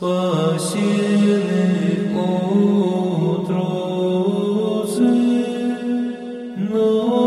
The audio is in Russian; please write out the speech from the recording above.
спасены от розы, но